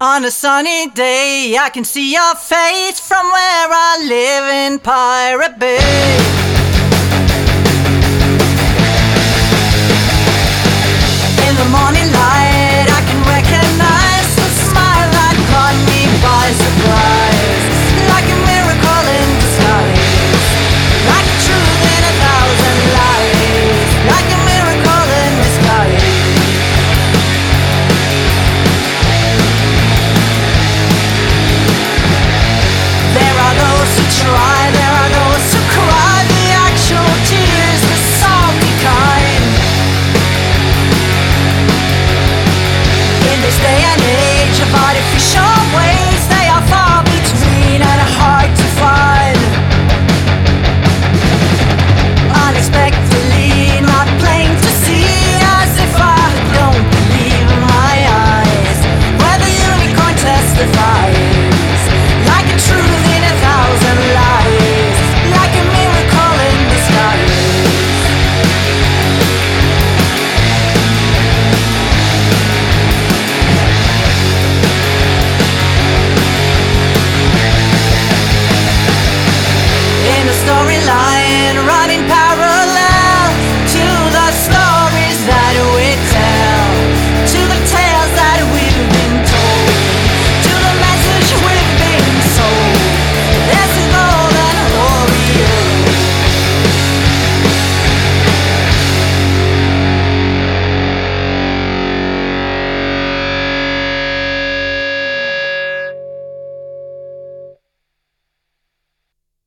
On a sunny day, I can see your face from where I live in Pirate Bay.